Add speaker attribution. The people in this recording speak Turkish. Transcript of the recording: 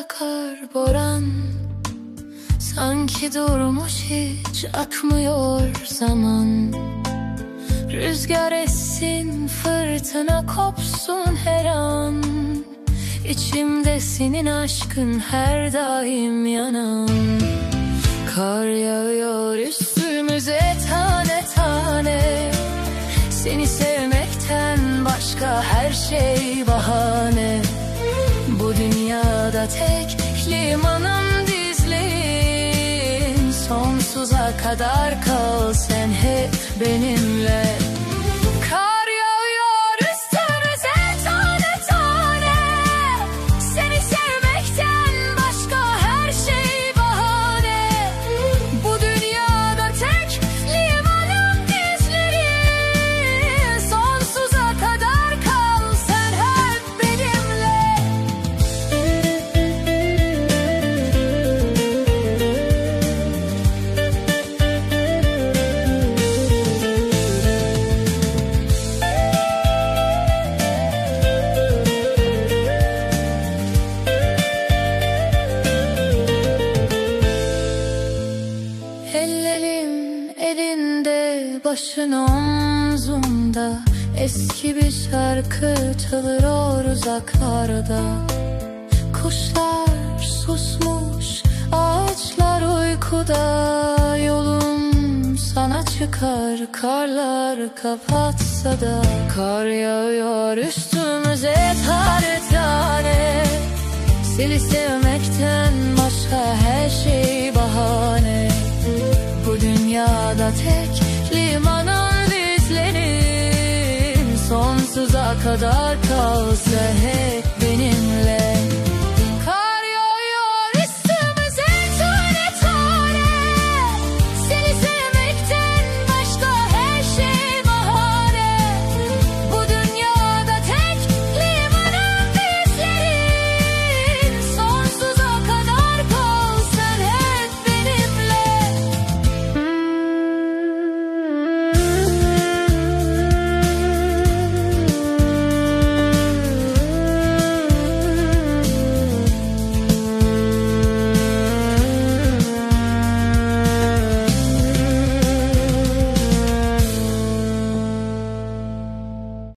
Speaker 1: akar boran Sanki durmuş hiç akmıyor zaman. Rüzgar essin fırtına kopsun her an. İçimde senin aşkın her daim yanan. Kar yağıyor üstümüze tane tane. Seni sevmekten başka her şey bahane. Bu dünyada tek limanım dizlerin Sonsuza kadar kal sen hep benimle Ellerim elinde, başın omzumda Eski bir şarkı çalıyor uzaklarda. Kuşlar susmuş, ağaçlar uykuda. Yolum sana çıkar, karlar kapatsa da. Kar yağıyor üstümüze tane tane Seni sevmekten başka her şey bahane Bu dünyada tek limanın dizlerin Sonsuza kadar kalsa hep